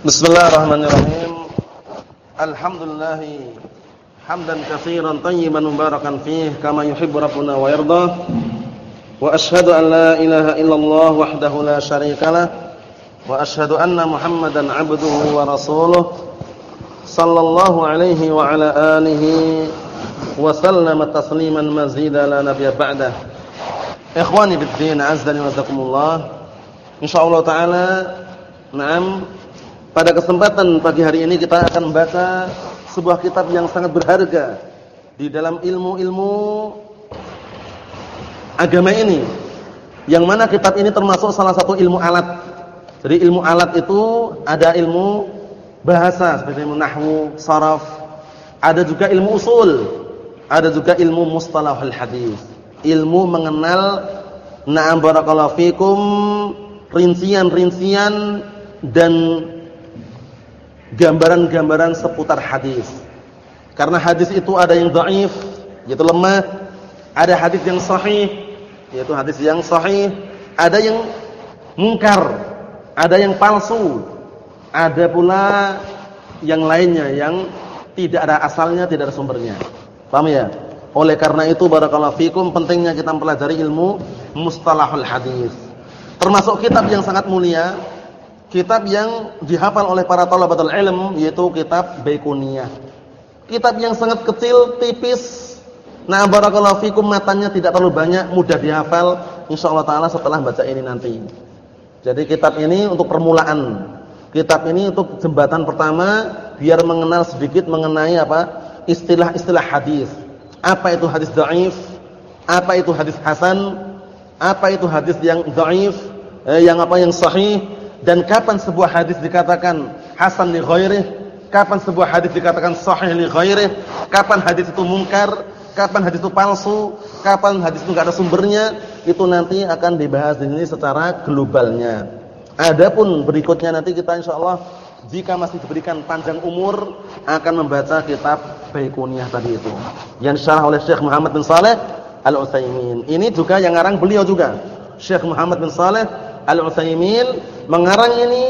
Bismillahirrahmanirrahim. Alhamdulillah hamdan katsiran tayyiban mubarakan fih kama yuhibbu rabbuna wa yarda. Wa asyhadu an la ilaha illallah wahdahu la syarikalah wa asyhadu anna Muhammadan 'abduhu wa rasuluh sallallahu alaihi wa ala alihi wa sallama tasliman mazida la nabiyya ba'dah. Ikhwani fid din, azza wa jazakumullah. Insyaallah taala, na'am pada kesempatan pagi hari ini kita akan membaca sebuah kitab yang sangat berharga di dalam ilmu-ilmu agama ini. Yang mana kitab ini termasuk salah satu ilmu alat. Jadi ilmu alat itu ada ilmu bahasa seperti ilmu nahwu, saraf, ada juga ilmu usul, ada juga ilmu mustalahul hadis. Ilmu mengenal na'am barakallahu fikum rincian-rincian dan gambaran-gambaran seputar hadis. Karena hadis itu ada yang dhaif, yaitu lemah, ada hadis yang sahih, yaitu hadis yang sahih, ada yang mungkar, ada yang palsu, ada pula yang lainnya yang tidak ada asalnya, tidak ada sumbernya. Paham ya? Oleh karena itu barakallahu fikum pentingnya kita mempelajari ilmu mustalahul hadis. Termasuk kitab yang sangat mulia Kitab yang dihafal oleh para talabatul ilm yaitu kitab Baikuniyah. Kitab yang sangat kecil, tipis. Nah, barakallahu fikum matanya tidak terlalu banyak, mudah dihafal insyaallah taala setelah baca ini nanti. Jadi kitab ini untuk permulaan. Kitab ini untuk jembatan pertama biar mengenal sedikit mengenai apa? istilah-istilah hadis. Apa itu hadis dhaif? Apa itu hadis hasan? Apa itu hadis yang dhaif? Eh, yang apa yang sahih? Dan kapan sebuah hadis dikatakan hasan li ghairih, kapan sebuah hadis dikatakan sahih li ghairih, kapan hadis itu mungkar, kapan hadis itu palsu, kapan hadis itu enggak ada sumbernya, itu nanti akan dibahas di sini secara globalnya. Adapun berikutnya nanti kita insyaallah jika masih diberikan panjang umur akan membaca kitab Baiquniyah tadi itu yang disyarah oleh Syekh Muhammad bin Saleh Al-Utsaimin. Ini juga yang ngarang beliau juga. Syekh Muhammad bin Saleh Al-Utsaimin mengarang ini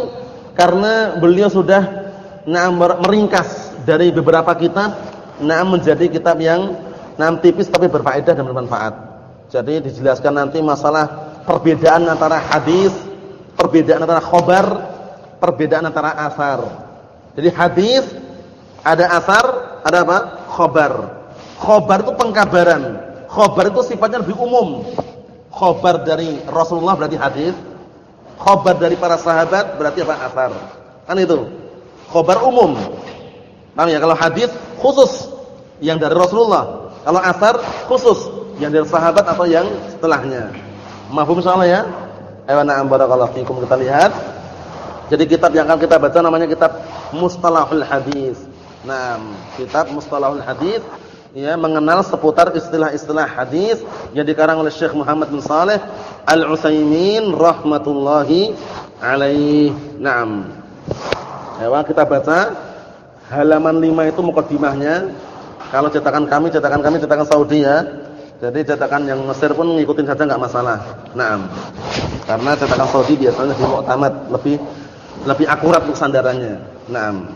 karena beliau sudah nah meringkas dari beberapa kitab nah menjadi kitab yang nah tipis tapi berfaedah dan bermanfaat. Jadi dijelaskan nanti masalah perbedaan antara hadis, perbedaan antara khobar, perbedaan antara asar. Jadi hadis ada asar, ada apa? Khobar. Khobar itu pengkabaran. Khobar itu sifatnya lebih umum. Khobar dari Rasulullah berarti hadis Khobar dari para sahabat berarti apa? Asar. Kan itu. Khobar umum. Paham ya? Kalau hadis khusus yang dari Rasulullah. Kalau asar khusus yang dari sahabat atau yang setelahnya. Mafhum insyaallah ya? Ayo na'am barakallahu fikum kita lihat. Jadi kitab yang akan kita baca namanya kitab Mustalahul Hadis. Nah, kitab Mustalahul Hadis ya mengenal seputar istilah-istilah hadis yang dikarang oleh Syekh Muhammad bin Saleh Al-Utsaimin rahmatullahi alaih. Naam. Ya, kita baca halaman 5 itu mukadimahnya. Kalau cetakan kami, cetakan kami cetakan Saudi ya. Jadi cetakan yang Mesir pun ngikutin saja enggak masalah. Naam. Karena cetakan Saudi biasanya lebih muktamad, lebih lebih akurat untuk sandarannya. Naam.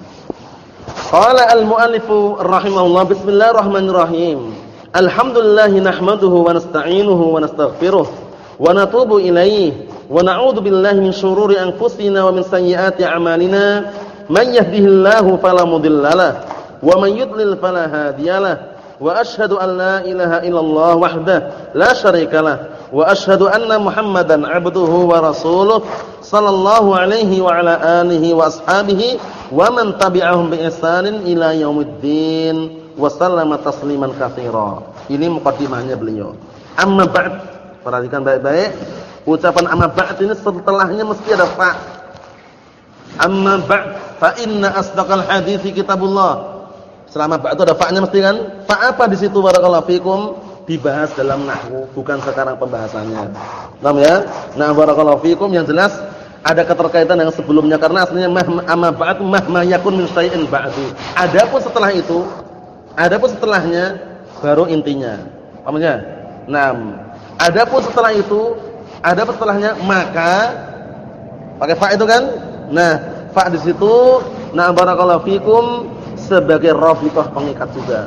Qala al-muallifu rahimahullah bismillahirrahmanirrahim. Alhamdulillah nahmaduhu wa nasta'inuhu wa nastaghfiruh wa natubu ilayhi wa na'udzu billahi min shururi anfusina wa min sayyiati a'malina. Man yahdihillahu fala mudhillalah wa man yudlil fala hadiyalah. Wa ashhadu an la ilaha illallah wahdahu la syarikalah wa ashhadu anna Muhammadan 'abduhu wa rasuluh sallallahu alaihi wa ala alihi wa ashabihi wa man tabi'ahum bi ihsanin ila yaumiddin wa sallama tasliman katsira. Ini mukadimahnya beliau. Amma ba'd. Perhatikan baik-baik. Ucapan amma ba'd ini setelahnya mesti ada fa. Amma ba'd fa inna asdaqal hadithi kitabullah. Selama ba'd itu ada fa-nya mesti kan? Fa apa di situ barakallahu fikum? Dibahas dalam nahwu, bukan sekarang pembahasannya. Paham ya? Nah, barakallahu fikum yang jelas ada keterkaitan dengan sebelumnya karena aslinya amma ba'd mahma yakun min syai'in ba'du. Adapun setelah itu, adapun setelahnya baru intinya. Pahamnya? Naam. Adapun setelah itu, adapun setelahnya maka pakai fa itu kan? Nah, Fa di situ na barakallahu fikum sebagai rabithah pengikat juga.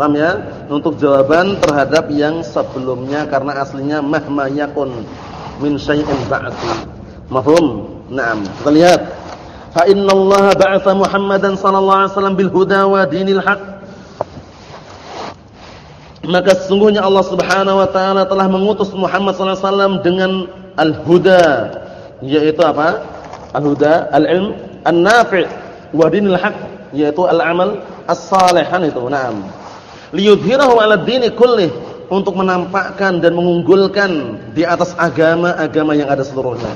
Paham ya? Untuk jawaban terhadap yang sebelumnya karena aslinya mahma yakun min syai'in ba'du. Mafhum? Naam. Kita lihat. Fa innallaha ba'atha Muhammadan sallallahu alaihi wasallam bil huda wa dinil haq. Maka sesungguhnya Allah Subhanahu wa taala telah mengutus Muhammad sallallahu alaihi wasallam dengan al-huda, yaitu apa? Al-huda, al-ilm, an-nafi' wa dinil haq, yaitu al-amal as-salihan itu. Naam liyudhirahu 'ala dini kullih untuk menampakkan dan mengunggulkan di atas agama-agama yang ada seluruhnya.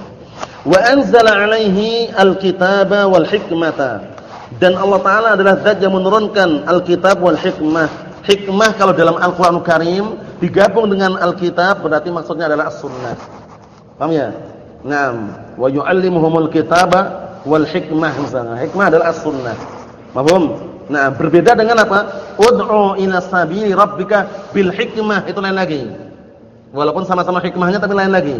Wa anzala 'alaihi al-kitaba wal hikmata. Dan Allah taala adalah zat yang menurunkan al-kitab wal hikmah. Hikmah kalau dalam Al-Qur'an Karim digabung dengan al-kitab berarti maksudnya adalah as-sunnah. Paham ya? Naam. Wa yu'allimuhumul kitaba wal hikmah misalnya. Hikmah adalah as-sunnah. Paham? Nah, berbeda dengan apa? Ud'u ila sabili rabbika bil hikmah, itu lain lagi. Walaupun sama-sama hikmahnya tapi lain lagi.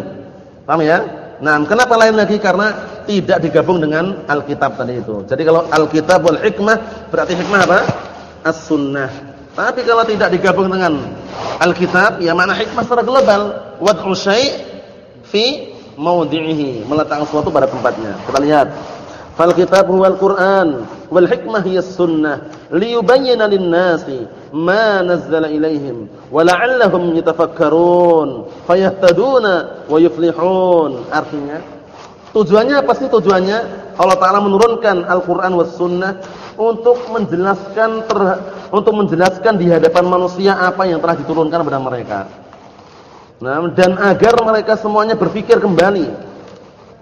Paham ya? Nah, kenapa lain lagi? Karena tidak digabung dengan Alkitab tadi itu. Jadi kalau Alkitab wal hikmah berarti hikmah apa? As-sunnah. Tapi kalau tidak digabung dengan Alkitab, ya mana hikmah secara global. Wad'u syai' fi mawdi'ihi, meletakkan sesuatu pada tempatnya. Kita lihat. Fal kitab huwal Qur'an wal hikmah hiya sunnah liyubayyana lin-nasi ma nazzala ilaihim wa la'allahum yatafakkarun fayahtaduna wa yuflihun. Artinya tujuannya apa sih tujuannya? Allah taala menurunkan Al-Qur'an was sunnah untuk menjelaskan ter, untuk menjelaskan di hadapan manusia apa yang telah diturunkan kepada mereka. Nah, dan agar mereka semuanya berpikir kembali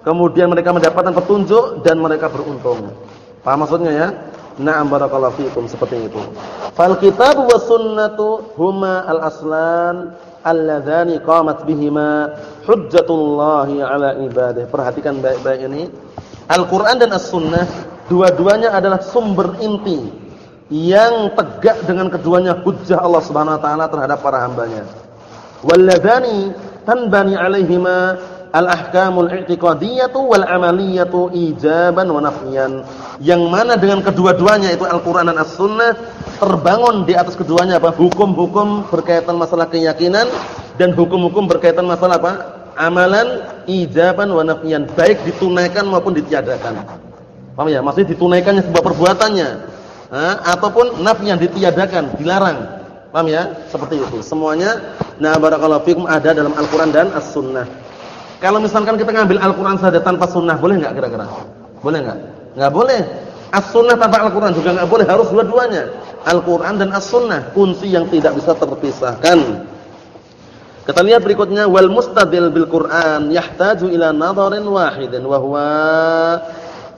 kemudian mereka mendapatkan petunjuk dan mereka beruntung. Paham maksudnya ya? Na'am barakallahu fikum seperti itu. Fal kitab was sunnatu huma al-aslan alladzani qamat bihima hujjatullahi ala ibadah. Perhatikan baik-baik ini. Al-Qur'an dan As-Sunnah dua-duanya adalah sumber inti yang tegak dengan keduanya hujjah Allah Subhanahu wa taala terhadap para hambanya. Walladzani tanbani alaihima al-ahkamul i'tiqadiyatu wal amaliyatu ijaban wa nafyan. Yang mana dengan kedua-duanya itu Al-Qur'an dan As-Sunnah terbangun di atas keduanya apa? Hukum-hukum berkaitan masalah keyakinan dan hukum-hukum berkaitan masalah apa? Amalan ijaban wa nafyan, baik ditunaikan maupun ditiadakan. Paham ya? Maksudnya ditunaikannya sebuah perbuatannya. Ha? ataupun nafyan ditiadakan, dilarang. Paham ya? Seperti itu. Semuanya nah barakallahu fikum ada dalam Al-Qur'an dan As-Sunnah. Kalau misalkan kita ngambil Al-Qur'an saja tanpa sunnah boleh enggak kira-kira? Boleh enggak? Enggak boleh. As-sunnah tanpa Al-Qur'an juga enggak boleh, harus dua-duanya. Al-Qur'an dan As-sunnah, kunci yang tidak bisa terpisahkan. Kita lihat berikutnya wal mustadil bil Qur'an yahtaju ila nadharin wahidin wa huwa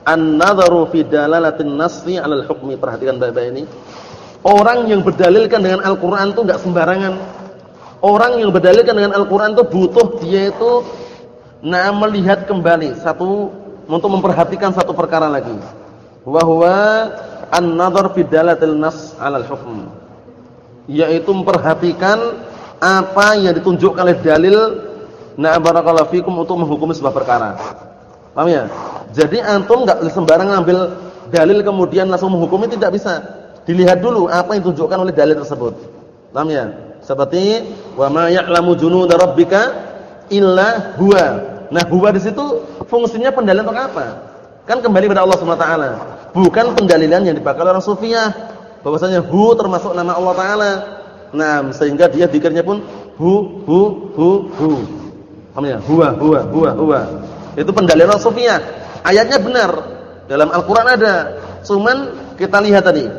an-nadharu fi dalalatin nassi 'ala al-hukmi. Perhatikan baik-baik ini. Orang yang berdalilkan dengan Al-Qur'an itu enggak sembarangan. Orang yang berdalilkan dengan Al-Qur'an itu butuh dia itu Nah, melihat kembali satu untuk memperhatikan satu perkara lagi. Wa huwa an-nadhar fi dalatil nas 'ala al-hukm. Yaitu memperhatikan apa yang ditunjukkan oleh dalil na barakallahu fikum untuk menghukumi sebuah perkara. Paham ya? Jadi antum enggak sembarangan ambil dalil kemudian langsung menghukumi tidak bisa. Dilihat dulu apa yang ditunjukkan oleh dalil tersebut. Paham ya? Seperti wa ma ya'lamu junuda rabbika illa huwa. Nah, huwa di situ fungsinya pendalilan untuk apa? Kan kembali pada Allah Subhanahu. Bukan pendalilan yang dipakai orang sufiah bahwasanya hu termasuk nama Allah taala. Nah, sehingga dia dikirnya pun hu hu hu hu. Paham ya? Huwa huwa huwa huwa. Itu pendalilan sufiah. Ayatnya benar. Dalam Al-Qur'an ada. Cuman kita lihat tadi,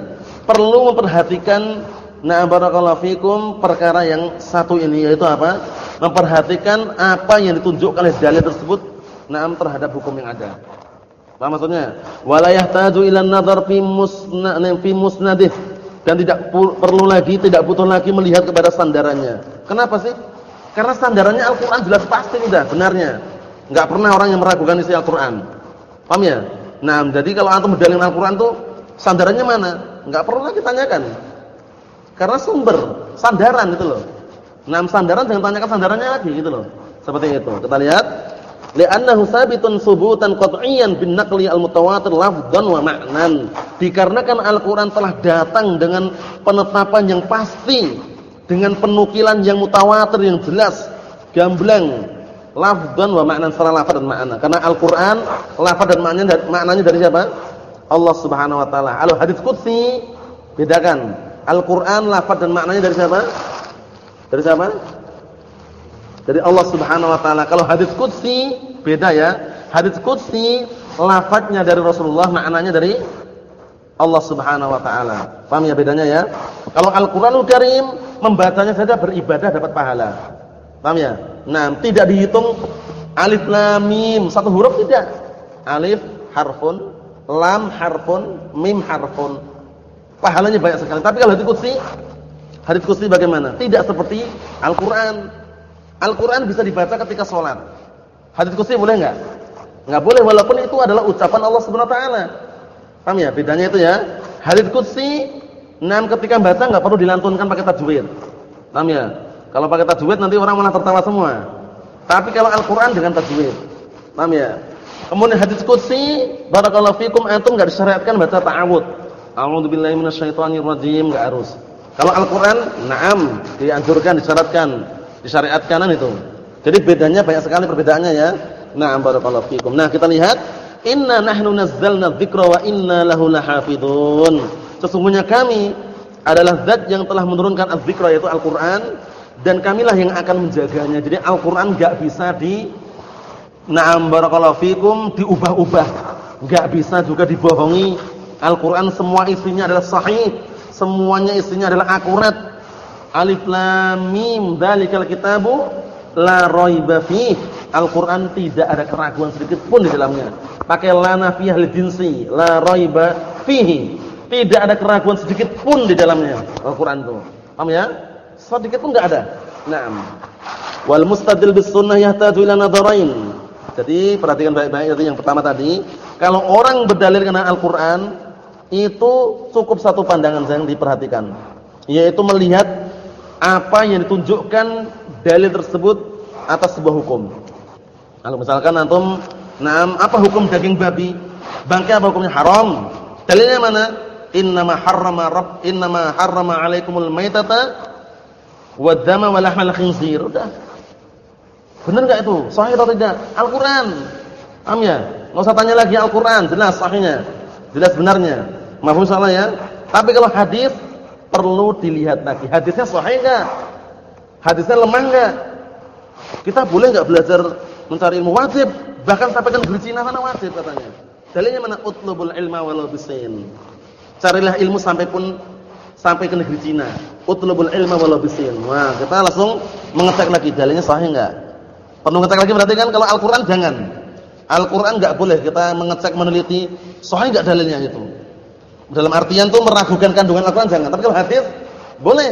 perlu memperhatikan Nah barakallahu fikum perkara yang satu ini yaitu apa? Memperhatikan apa yang ditunjukkan oleh dalil tersebut na'am terhadap hukum yang ada. Apa maksudnya? Wala yahtaju ila an-nadhar fi musnadih dan tidak perlu lagi tidak butuh lagi melihat kepada sandarannya. Kenapa sih? Karena sandarannya Al-Qur'an jelas pasti udah benarnya. Enggak pernah orang yang meragukan isi Al-Qur'an. Paham ya? Nah, jadi kalau antum berdalil Al-Qur'an tuh sandarannya mana? Enggak perlu lagi tanyakan. Karena sumber, sandaran itu loh. Nah, sandaran jangan tanyakan sandarannya lagi gitu loh. Seperti itu. Kita lihat Li'annahu sabitun subutan qat'iyan bin naqli al-mutawatir lafdhan wa ma'nan. Dikarenakan Al-Qur'an telah datang dengan penetapan yang pasti, dengan penukilan yang mutawatir yang jelas, gamblang, lafdhan wa ma'nan secara lafaz dan makna. Karena Al-Qur'an lafaz dan maknanya maknanya dari siapa? Allah Subhanahu wa taala. Al hadis qudsi bedakan. Al-Qur'an lafaz dan maknanya dari siapa? Dari siapa? Dari Allah Subhanahu wa taala. Kalau hadis qudsi beda ya. Hadis qudsi lafadznya dari Rasulullah, maknanya dari Allah Subhanahu wa taala. Paham ya bedanya ya? Kalau Al-Qur'anul Karim membacanya saja beribadah dapat pahala. Paham ya? Nah, tidak dihitung alif lam mim, satu huruf tidak. Alif harfun, lam harfun, mim harfun. Pahalanya banyak sekali. Tapi kalau hadis qudsi hadis qudsi bagaimana? Tidak seperti Al-Qur'an. Al-Quran bisa dibaca ketika sholat. Hadis kursi boleh nggak? Nggak boleh walaupun itu adalah ucapan Allah Subhanahu Wa Taala. Paham ya? Bedanya itu ya. Hadis kursi, enam ketika baca nggak perlu dilantunkan pakai tajwid. Paham ya? Kalau pakai tajwid nanti orang malah tertawa semua. Tapi kalau Al-Quran dengan tajwid. Paham ya? Kemudian hadis kursi, barakallahu fikum antum nggak disyariatkan baca ta'awud. A'udzubillahi minasyaitonirrajim nggak harus. Kalau Al-Quran, na'am, dianjurkan, disyaratkan disyariatkan itu. Jadi bedanya banyak sekali perbedaannya ya. Na'am barakallahu fikum. Nah, kita lihat inna nahnu nazzalna dzikra wa inna lahu lahafizun. Sesungguhnya kami adalah zat yang telah menurunkan az-dzikra yaitu Al-Qur'an dan kamilah yang akan menjaganya. Jadi Al-Qur'an enggak bisa di Na'am barakallahu fikum diubah-ubah. Enggak bisa juga dibohongi. Al-Qur'an semua isinya adalah sahih, semuanya isinya adalah akurat Alif Lam Mim dzalikal kitabu la raiba fih. Al-Qur'an tidak ada keraguan sedikit pun di dalamnya. Pakai la nafiyah lil jinsi, la raiba fihi. Tidak ada keraguan sedikit pun di dalamnya Al-Qur'an itu. Paham ya? Sedikit pun enggak ada. Naam. Wal mustadil bis sunnah yahtaju ila nadharain. Jadi perhatikan baik-baik itu yang pertama tadi, kalau orang berdalil karena Al-Qur'an itu cukup satu pandangan yang diperhatikan, yaitu melihat apa yang ditunjukkan dalil tersebut atas sebuah hukum. Kalau misalkan antum, "Na'am, apa hukum daging babi?" Bangkai apa hukumnya? Haram. Dalilnya mana? Innama harrama rabb innama harrama 'alaikumul maitata wad-dama wa lahmal khinzir. Udah. Benar enggak itu? Sahih atau tidak? Al-Qur'an. Am ya? Enggak usah tanya lagi Al-Qur'an, jelas sahihnya. Jelas benarnya. Mahfum salah ya? Tapi kalau hadis perlu dilihat lagi. Hadisnya sahih enggak? Hadisnya lemah enggak? Kita boleh enggak belajar mencari ilmu wajib? Bahkan sampai ke negeri Cina sana wajib katanya. Dalilnya mana? Utlubul ilma walau bisin. Carilah ilmu sampai pun sampai ke negeri Cina. Utlubul ilma walau bisin. Wah, kita langsung mengecek lagi dalilnya sahih enggak? Perlu ngecek lagi berarti kan kalau Al-Qur'an jangan. Al-Qur'an enggak boleh kita mengecek meneliti sahih enggak dalilnya itu. Dalam artian tuh meragukan kandungan Al-Qur'an jangan. Tapi kalau hadis boleh.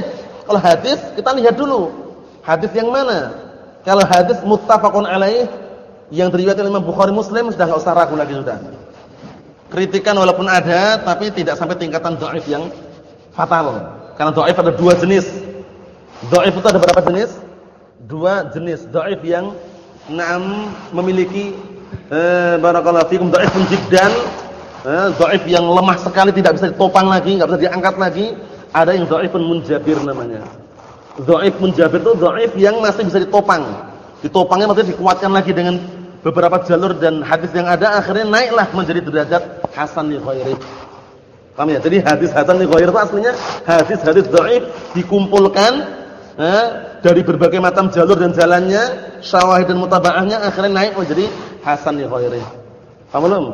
Kalau hadis kita lihat dulu. Hadis yang mana? Kalau hadis muttafaqun alaih yang diriwayatkan Imam Bukhari Muslim sudah enggak usah ragu lagi sudah. Kritikan walaupun ada tapi tidak sampai tingkatan dhaif yang fatal. Karena dhaif ada dua jenis. Dhaif itu ada berapa jenis? Dua jenis. Dhaif yang enam memiliki eh, barakallahu fikum dhaifun jiddan eh, dhaif yang lemah sekali tidak bisa ditopang lagi, enggak bisa diangkat lagi, ada yang dhaifun munjabir namanya. Dhaif munjabir itu dhaif yang masih bisa ditopang. Ditopangnya maksudnya dikuatkan lagi dengan beberapa jalur dan hadis yang ada akhirnya naiklah menjadi derajat hasan li ghairi. Paham ya? Jadi hadis hasan li ghairi itu aslinya hadis-hadis dhaif dikumpulkan eh, dari berbagai macam jalur dan jalannya, syawahid dan mutabaahnya akhirnya naik menjadi hasan li ghairi. Paham belum?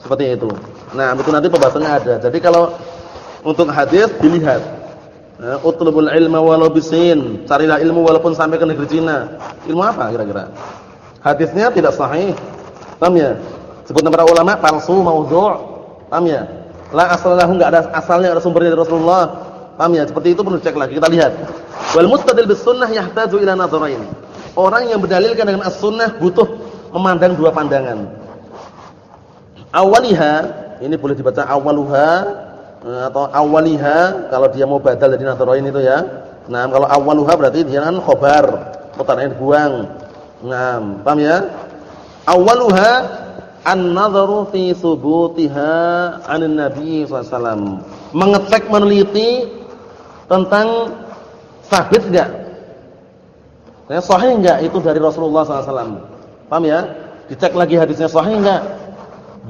Seperti itu. Nah, itu nanti pembahasannya ada. Jadi kalau untuk hadis dilihat. Nah, utlubul ilma walau bisin. Carilah ilmu walaupun sampai ke negeri Cina. Ilmu apa kira-kira? Hadisnya tidak sahih. Paham ya? Sebutnya para ulama palsu, maudhu'. Paham ya? La asalahu enggak ada asalnya, ada sumbernya dari Rasulullah. Paham ya? Seperti itu perlu cek lagi. Kita lihat. Wal mustadil bis sunnah yahtaju ila nadharain. Orang yang berdalilkan dengan as-sunnah butuh memandang dua pandangan awaliha ini boleh dibaca awaluha eh, atau awaliha kalau dia mau badal dari nadharain itu ya. Nah, kalau awaluha berarti dia kan khobar, mutarain buang. Nah, paham ya? Awaluha an-nadharu fi thubutiha 'an Nabi sallallahu Mengecek meneliti tentang sabit enggak? Ya, sahih enggak itu dari Rasulullah SAW. Paham ya? Dicek lagi hadisnya sahih enggak?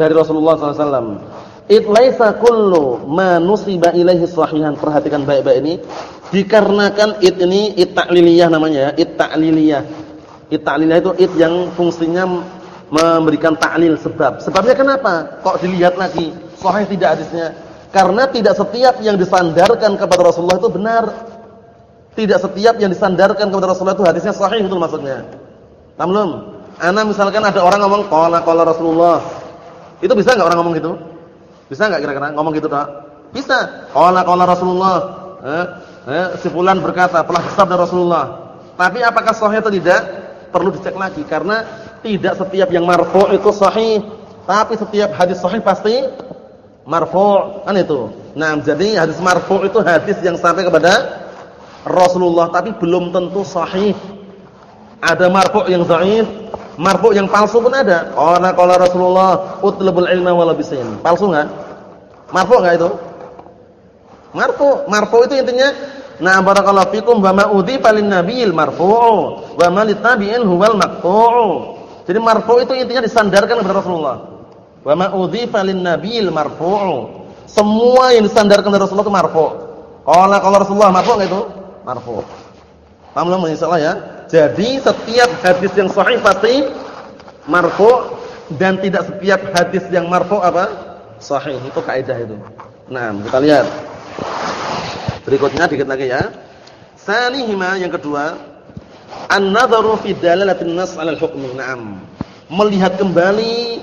Dari Rasulullah SAW. It laisa kullu ma nusiba ilaihi sahihan. Perhatikan baik-baik ini. Dikarenakan it ini it ta'liliyah namanya ya. It ta'liliyah. It ta'liliyah itu it yang fungsinya memberikan ta'lil sebab. Sebabnya kenapa? Kok dilihat lagi sahih tidak hadisnya? Karena tidak setiap yang disandarkan kepada Rasulullah itu benar. Tidak setiap yang disandarkan kepada Rasulullah itu hadisnya sahih itu maksudnya. Tamlum. Ana misalkan ada orang ngomong qala qala Rasulullah. Itu bisa enggak orang ngomong gitu? Bisa enggak kira-kira ngomong gitu, Pak? Bisa. Qala qala Rasulullah. Eh, eh, si fulan berkata, telah bersabda Rasulullah. Tapi apakah sahih atau tidak? Perlu dicek lagi karena tidak setiap yang marfu' itu sahih, tapi setiap hadis sahih pasti marfu'. Kan itu. Nah, jadi hadis marfu' itu hadis yang sampai kepada Rasulullah tapi belum tentu sahih. Ada marfu' yang dhaif, marfu' yang palsu pun ada. Qala qala Rasulullah utlubul ilma wala. Palsu enggak? Marfu' enggak itu? Marfu'. Marfu' itu intinya na barakallahu fikum wa ma udhifa lin nabiyil marfu' wa ma litabi'in huwal maqtu'. Jadi marfu' itu intinya disandarkan kepada Rasulullah. Wa ma udhifa lin nabiyil marfu'. Semua yang disandarkan kepada Rasulullah itu marfu'. Qala qala Rasulullah marfu' enggak itu? Marfu'. Paham belum insyaallah ya? Jadi setiap hadis yang sahih pasti marfu' dan tidak setiap hadis yang marfu' apa? sahih. Itu kaidah itu. Nah, kita lihat. Berikutnya dikit lagi ya. Sanihima yang kedua, an-nadharu fi dalalatin nas 'ala al-hukmi. Naam. Melihat kembali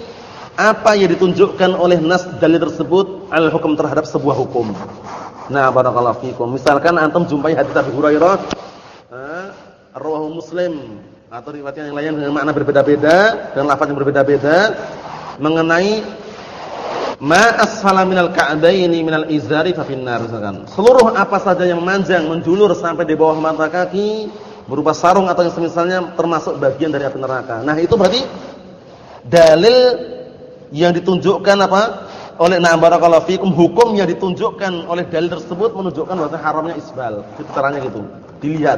apa yang ditunjukkan oleh nas dalil tersebut al-hukum terhadap sebuah hukum. Nah, barakallahu fikum. Misalkan antum jumpai hadis Abu Hurairah, rawahu Muslim atau riwayat yang lain dengan makna berbeda-beda dan lafaz yang berbeda-beda mengenai Ma asfala minal ka'baini minal izari fa finnar misalkan. Seluruh apa saja yang memanjang, menjulur sampai di bawah mata kaki berupa sarung atau yang semisalnya termasuk bagian dari api neraka. Nah, itu berarti dalil yang ditunjukkan apa? Oleh na'am barakallahu fikum hukum yang ditunjukkan oleh dalil tersebut menunjukkan bahwa haramnya isbal. Itu caranya gitu. Dilihat.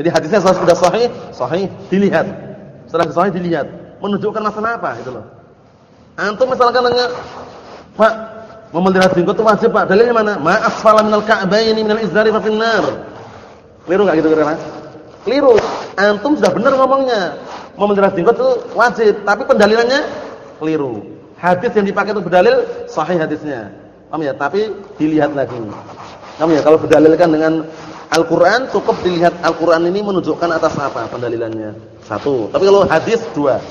Jadi hadisnya sudah sahih, sahih dilihat. Setelah sahih dilihat, menunjukkan masalah apa itu loh. Antum misalkan nanya Pak, memelihara jenggot itu wajib, Pak. Dalilnya mana? Ma asfala minal ka'baini minal izari fa finnar. Keliru enggak gitu kira-kira? Keliru. Antum sudah benar ngomongnya. Memelihara jenggot itu wajib, tapi pendalilannya keliru. Hadis yang dipakai untuk berdalil sahih hadisnya. Paham ya? Tapi dilihat lagi. Paham ya? Kalau berdalilkan dengan Al-Qur'an cukup dilihat Al-Qur'an ini menunjukkan atas apa pendalilannya. Satu. Tapi kalau hadis dua.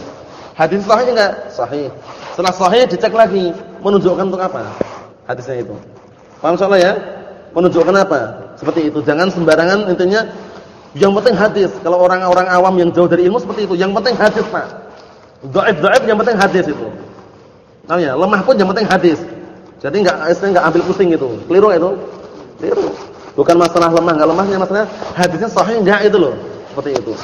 Hadis sahih enggak? Sahih. Setelah sahih dicek lagi, menunjukkan untuk apa? Hadisnya itu. Paham soalnya ya? Menunjukkan apa? Seperti itu. Jangan sembarangan intinya yang penting hadis. Kalau orang-orang awam yang jauh dari ilmu seperti itu, yang penting hadis, Pak. Dhaif-dhaif yang penting hadis itu. Tahu ya? Lemah pun yang penting hadis. Jadi enggak enggak ambil pusing itu. Keliru itu? Keliru. Bukan masalah lemah enggak lemahnya, masalah hadisnya sahih enggak itu loh. Seperti itu.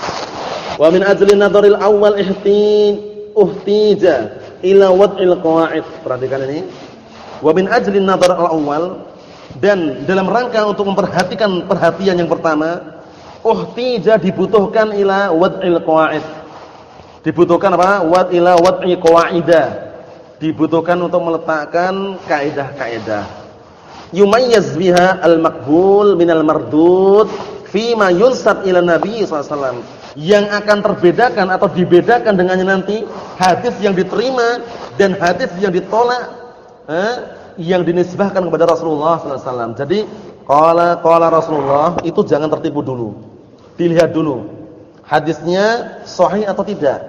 Wa min ajli nadharil awwal ihtin uhtija ila wad'il qawaid. Perhatikan ini. Wa min ajli nadhar al-awwal dan dalam rangka untuk memperhatikan perhatian yang pertama, uhtija dibutuhkan ila wad'il qawaid. Dibutuhkan apa? Wad ila wad'i qawaida. Dibutuhkan untuk meletakkan kaidah-kaidah. Yumayyaz biha al-maqbul minal mardud fima yunsab ila Nabi sallallahu yang akan terbedakan atau dibedakan dengannya nanti hadis yang diterima dan hadis yang ditolak eh, yang dinisbahkan kepada Rasulullah SAW. Jadi qala qala Rasulullah itu jangan tertipu dulu. Dilihat dulu hadisnya sahih atau tidak.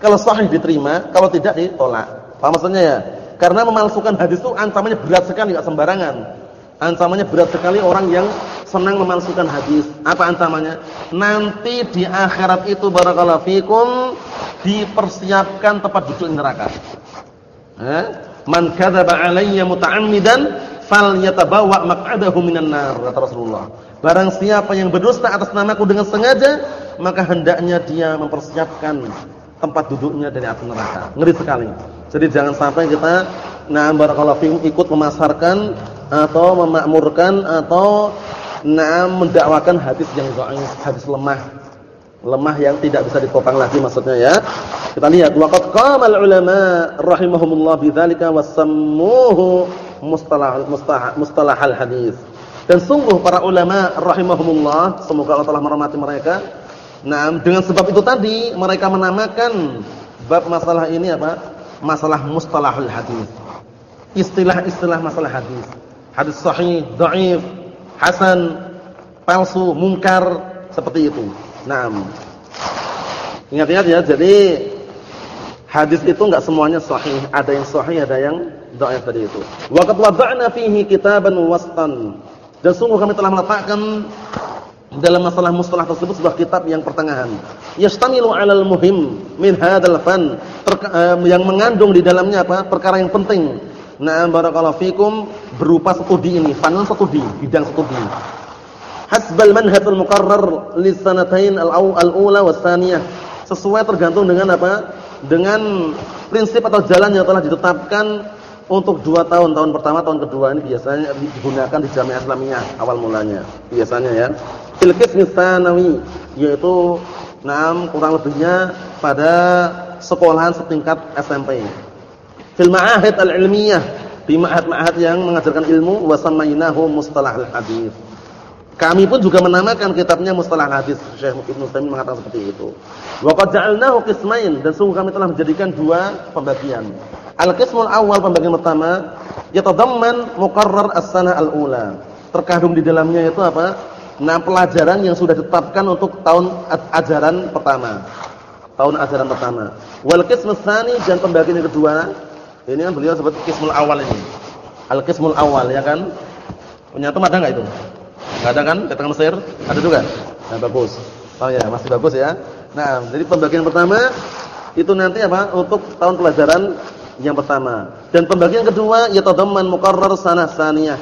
Kalau sahih diterima, kalau tidak ditolak. Paham maksudnya ya? Karena memalsukan hadis itu ancamannya berat sekali enggak sembarangan. Ancamannya berat sekali orang yang senang memalsukan hadis. Apa ancamannya? Nanti di akhirat itu barakallahu fikum dipersiapkan tempat duduk neraka. Eh? Man kadzaba alayya muta'ammidan falyatabawa maq'adahu minan nar kata Rasulullah. Barang siapa yang berdusta atas namaku dengan sengaja, maka hendaknya dia mempersiapkan tempat duduknya dari api neraka. Ngeri sekali. Jadi jangan sampai kita nah barakallahu fikum ikut memasarkan atau memakmurkan atau nah mendakwakan hadis yang dhaif, hadis lemah. Lemah yang tidak bisa ditopang lagi maksudnya ya. Kita lihat waqad qama ulama rahimahumullah bidzalika wasammuhu mustalah mustalah al hadis. Dan sungguh para ulama rahimahumullah, semoga Allah telah merahmati mereka. Nah, dengan sebab itu tadi mereka menamakan bab masalah ini apa? Masalah mustalahul hadis. Istilah-istilah masalah hadis. Hadis sahih, dhaif, hasan, palsu, mungkar, seperti itu. Naam. Ingat-ingat ya, jadi hadis itu enggak semuanya sahih, ada yang sahih, ada yang dhaif tadi itu. Wa qad wada'na fihi kitaban wastan. Dan sungguh kami telah meletakkan dalam masalah mustalah tersebut sebuah kitab yang pertengahan. Yastamilu 'alal muhim min hadzal fan, yang mengandung di dalamnya apa? perkara yang penting. Na'am barakallahu fikum berupa studi ini, fan studi, bidang studi. Hasbal manhajul muqarrar lisanatain al-ula was tsaniyah. Sesuai tergantung dengan apa? Dengan prinsip atau jalan yang telah ditetapkan untuk dua tahun, tahun pertama, tahun kedua ini biasanya digunakan di Jamiah Islamiyah awal mulanya. Biasanya ya. Fil qismi yaitu enam kurang lebihnya pada sekolahan setingkat SMP. Fil ma'ahid al-ilmiyah, di ma'ahad-ma'ahad yang mengajarkan ilmu wa samainahu mustalah al-hadis. Kami pun juga menamakan kitabnya Mustalah Hadis. Syekh Ibnu Taimin mengatakan seperti itu. Wa qad ja'alnahu qismain dan sungguh kami telah menjadikan dua pembagian. Al-qismul awal pembagian pertama yatadamman muqarrar as-sanah al-ula. Terkandung di dalamnya itu apa? Nah, pelajaran yang sudah ditetapkan untuk tahun ajaran pertama. Tahun ajaran pertama. Wal qismus tsani dan pembagian yang kedua. Ini kan beliau sebut qismul awal ini. Al-qismul awal ya kan? Punya teman ada enggak itu? Enggak ada kan? Keterangan Mesir? Ada juga? Nah, bagus. Oh ya, masih bagus ya. Nah, jadi pembagian pertama itu nanti apa? Untuk tahun pelajaran yang pertama. Dan pembagian kedua yatadamman muqarrar sanah saniyah.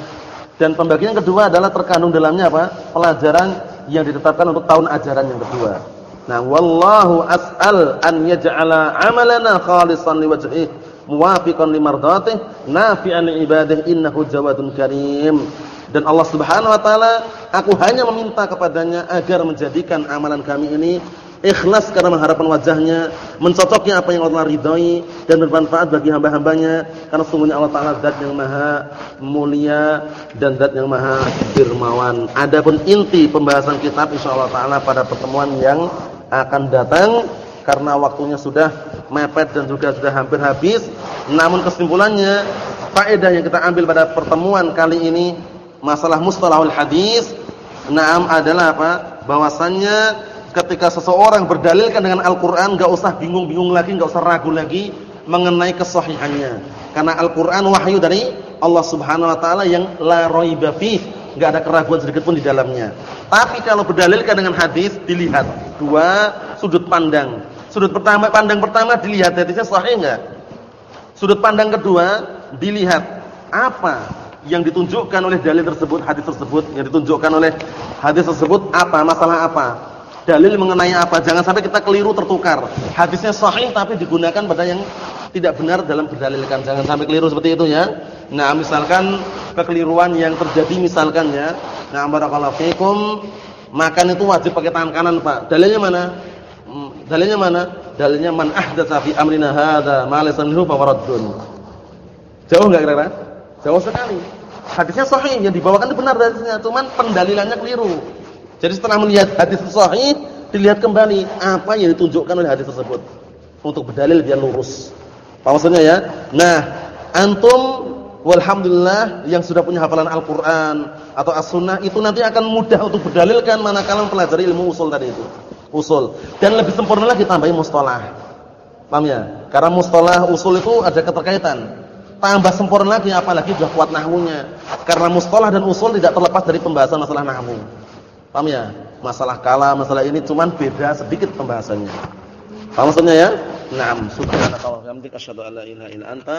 Dan pembagian kedua adalah terkandung dalamnya apa? Pelajaran yang ditetapkan untuk tahun ajaran yang kedua. Nah, wallahu as'al an yaj'ala 'amalana khalisan liwajhihi muwafiqan limardatihi nafi'an li'ibadihi innahu jawadun karim. Dan Allah Subhanahu wa taala, aku hanya meminta kepadanya agar menjadikan amalan kami ini ikhlas karena mengharapkan wajahnya, mencocoknya apa yang Allah ridhai dan bermanfaat bagi hamba-hambanya karena sungguhnya Allah Taala zat yang maha mulia dan zat yang maha dermawan. Adapun inti pembahasan kitab insyaallah taala pada pertemuan yang akan datang karena waktunya sudah mepet dan juga sudah hampir habis. Namun kesimpulannya faedah yang kita ambil pada pertemuan kali ini masalah mustalahul hadis Naam adalah apa? Bahwasannya ketika seseorang berdalilkan dengan Al-Qur'an enggak usah bingung-bingung lagi, enggak usah ragu lagi mengenai kesahihannya. Karena Al-Qur'an wahyu dari Allah Subhanahu wa taala yang la raiba enggak ada keraguan sedikit pun di dalamnya. Tapi kalau berdalilkan dengan hadis dilihat dua sudut pandang. Sudut pertama pandang pertama dilihat hadisnya sahih enggak? Sudut pandang kedua dilihat apa yang ditunjukkan oleh dalil tersebut, hadis tersebut, yang ditunjukkan oleh hadis tersebut apa, masalah apa? dalil mengenai apa. Jangan sampai kita keliru tertukar. Hadisnya sahih tapi digunakan pada yang tidak benar dalam berdalilkan. Jangan sampai keliru seperti itu ya. Nah, misalkan kekeliruan yang terjadi misalkan ya. Nah, barakallahu fikum, makan itu wajib pakai tangan kanan, Pak. Dalilnya mana? Hmm, dalilnya mana? Dalilnya man ahdatsa fi amrina hadza ma laysa minhu fa Jauh enggak kira-kira? Jauh sekali. Hadisnya sahih yang dibawakan itu benar hadisnya, cuman pendalilannya keliru. Jadi setelah melihat hadis sahih, dilihat kembali apa yang ditunjukkan oleh hadis tersebut untuk berdalil biar lurus. Apa maksudnya ya? Nah, antum walhamdulillah yang sudah punya hafalan Al-Qur'an atau As-Sunnah itu nanti akan mudah untuk berdalilkan manakala mempelajari ilmu usul tadi itu. Usul. Dan lebih sempurna lagi tambahin mustalah. Paham ya? Karena mustalah usul itu ada keterkaitan. Tambah sempurna lagi apalagi sudah kuat nahwunya. Karena mustalah dan usul tidak terlepas dari pembahasan masalah nahwu. Paham ya? Masalah kala, masalah ini cuman beda sedikit pembahasannya. Paham maksudnya ya? Naam, subhanaka wa bihamdika asyhadu an la ilaha illa anta